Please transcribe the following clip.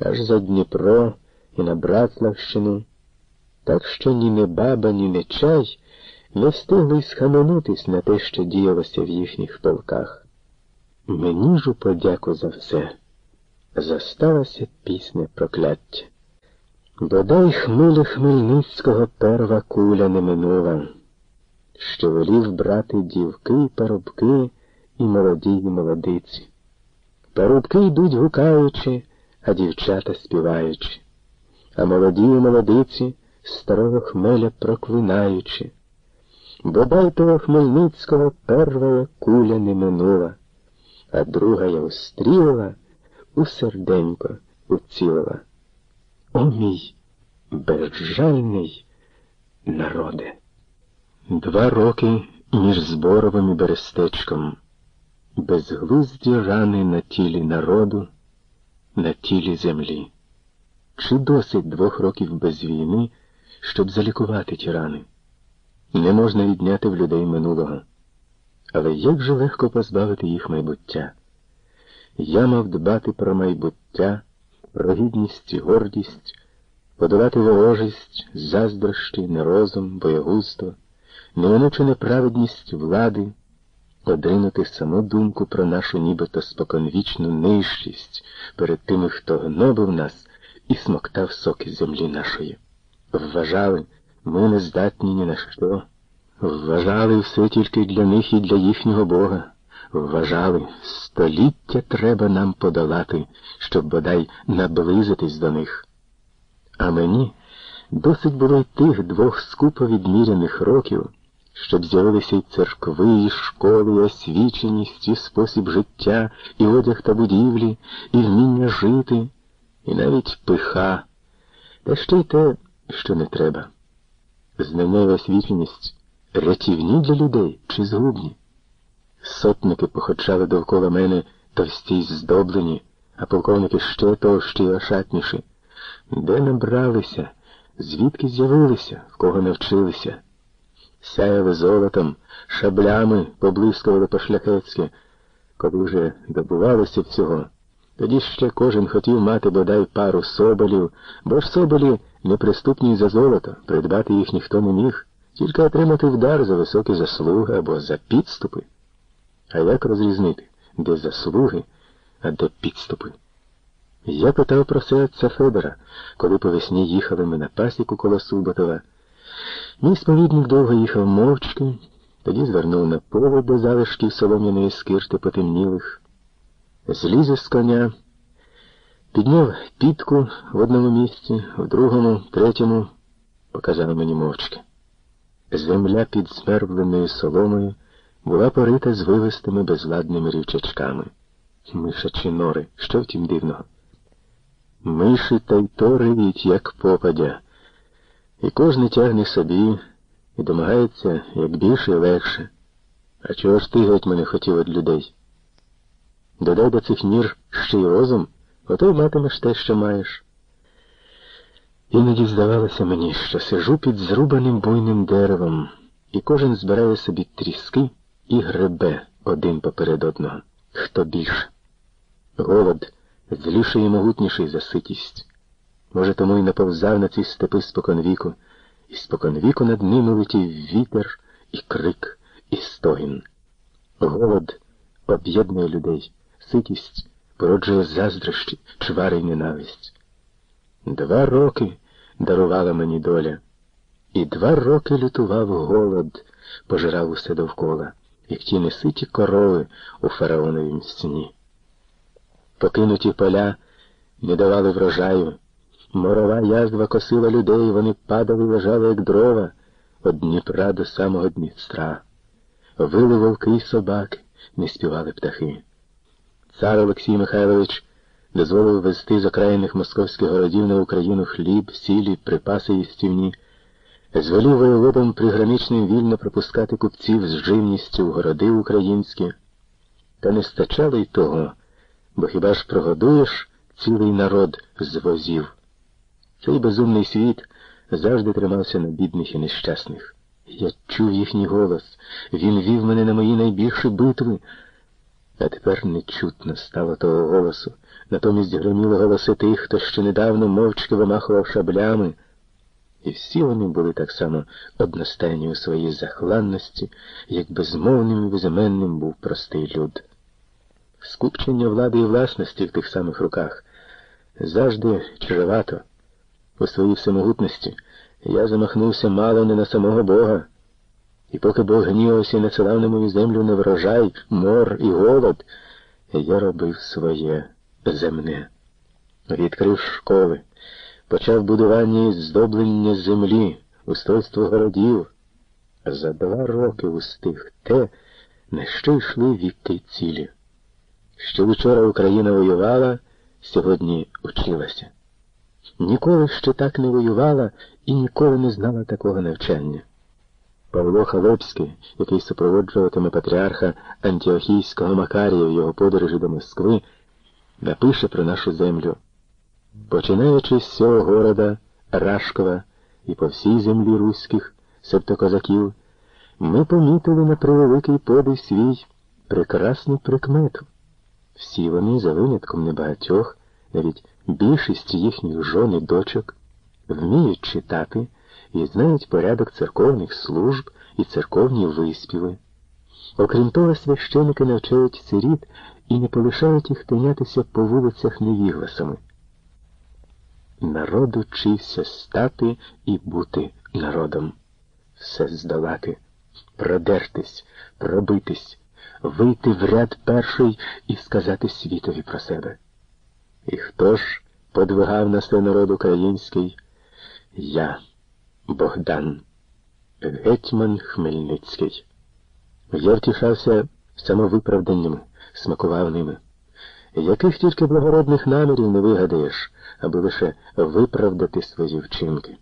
аж за Дніпро і на Братславщину. Так що ні не баба, ні не чай не встигли схаменутись на те, що діялося в їхніх полках. Мені ж у подяку за все зосталася пісня прокляття. Бодай хмилі Хмельницького перва куля не минула, що волів брати дівки парубки і молоді й молодиці. Парубки йдуть гукаючи, а дівчата співаючи, а молоді й молодиці старого хмеля проклинаючи. Бодай того Хмельницького перва куля не минула, а друга я устріла, у серденько уцілила. О мій безжальний народе. Два роки між Зборовим і Берестечком, безглузді рани на тілі народу, на тілі землі. Чи досить двох років без війни, щоб залікувати ті рани? Не можна відняти в людей минулого. Але як же легко позбавити їх майбуття? Я мав дбати про майбуття, про гідність і гордість, подолати ворожість, заздрощі, нерозум, боягузтво, неминучу неправедність влади, одринути саму думку про нашу нібито споконвічну нижчість перед тими, хто гнобив нас і смоктав соки землі нашої. Вважали, ми не здатні ні на що. Вважали все тільки для них і для їхнього Бога. Вважали, століття треба нам подолати, щоб бодай наблизитись до них. А мені досить було й тих двох скупо відміряних років, щоб з'явилися й церкви, і школи, і освіченість, і спосіб життя, і одяг та будівлі, і вміння жити, і навіть пиха, та ще й те, що не треба. Знання і освіченість рятівні для людей чи згубні. Сотники походжали довкола мене товсті здоблені, а полковники ще товщі й ошатніші. Де набралися, звідки з'явилися, в кого навчилися? Сяяли золотом, шаблями поблискували по-шляхетськи, коли вже добувалося всього. Тоді ще кожен хотів мати бодай пару соболів, бо ж соболі неприступні за золото, придбати їх ніхто не міг, тільки отримати вдар за високі заслуги або за підступи. А як розрізнити, де заслуги, а де підступи? Я питав про це отця Федора, коли по весні їхали ми на пасіку коло Суботова. Мій сповідник довго їхав мовчки, тоді звернув на поле до залишків солом'яної скирти потемнілих, зліз із коня, підняв підку в одному місці, в другому, третьому, показав мені мовчки. Земля під змервленою соломою була порита звивистими безладними рівчачками. Мишачі нори, що втім дивного. Миші та й то риють, як попадя, і кожен тягне собі і домагається як більше і легше. А чого ж ти геть мене хотів від людей? Додай до цих мір ще й розум, ото й матимеш те, що маєш. Іноді здавалося мені, що сижу під зрубаним буйним деревом, і кожен збирає собі тріски і гребе один поперед одного. Хто більше? Голод зліший і могутніший за ситість. Може, тому й наповзав на ці степи споконвіку, і споконвіку над ними летів вітер і крик, і стогін. Голод об'єднує людей, ситість породжує заздрощі, чвари й ненависть. Два роки дарувала мені доля, і два роки лютував голод, пожирав усе довкола, як ті неситі корови у фараоновім сні. Покинуті поля не давали врожаю. Морова язва косила людей, вони падали і лежали, як дрова, від Дніпра до самого Дністра. Вили вовки й собаки, не співали птахи. Цар Олексій Михайлович дозволив везти з окраїних московських городів на Україну хліб, сілі, припаси їстівні, звелів воєводам приграничним вільно пропускати купців з живністю в городи українські, та не стачало й того, бо хіба ж прогодуєш цілий народ з возів? Цей безумний світ завжди тримався на бідних і нещасних. Я чув їхній голос, він вів мене на мої найбільші битви. А тепер нечутно стало того голосу, натомість гриміли голоси тих, хто ще недавно мовчки вимахував шаблями. І всі вони були так само одностайні у своїй захланності, як безмовним і безіменним був простий люд. Скупчення влади і власності в тих самих руках завжди чужовато. У своїй всемогутності я замахнувся мало не на самого Бога. І поки Бог гнівався і надсилав на мою землю неврожай, мор і голод, я робив своє земне. Відкрив школи, почав будування і здоблення землі, устройство городів. За два роки устиг те, на що йшли віки цілі. Що вчора Україна воювала, сьогодні училася. Ніколи ще так не воювала і ніколи не знала такого навчання. Павло Халепський, який супроводжуватиме патріарха Антіохійського Макарія в його подорожі до Москви, напише про нашу землю. Починаючи з цього города, Рашкова і по всій землі руських, себто козаків, ми помітили на превеликий подив свій прекрасну прикмету. Всі вони, за винятком небагатьох, навіть більшість їхніх жон і дочок, вміють читати і знають порядок церковних служб і церковні виспіви. Окрім того, священики навчають сиріт і не полишають їх тинятися по вулицях невігласами. Народ учився стати і бути народом, все здолати, продертись, пробитись, вийти в ряд перший і сказати світові про себе. І хто ж подвигав на свій народ український? Я. Богдан, гетьман Хмельницький. Я втішався самовиправданнями, смакував ними. Яких тільки благородних намірів не вигадаєш, аби лише виправдати свої вчинки.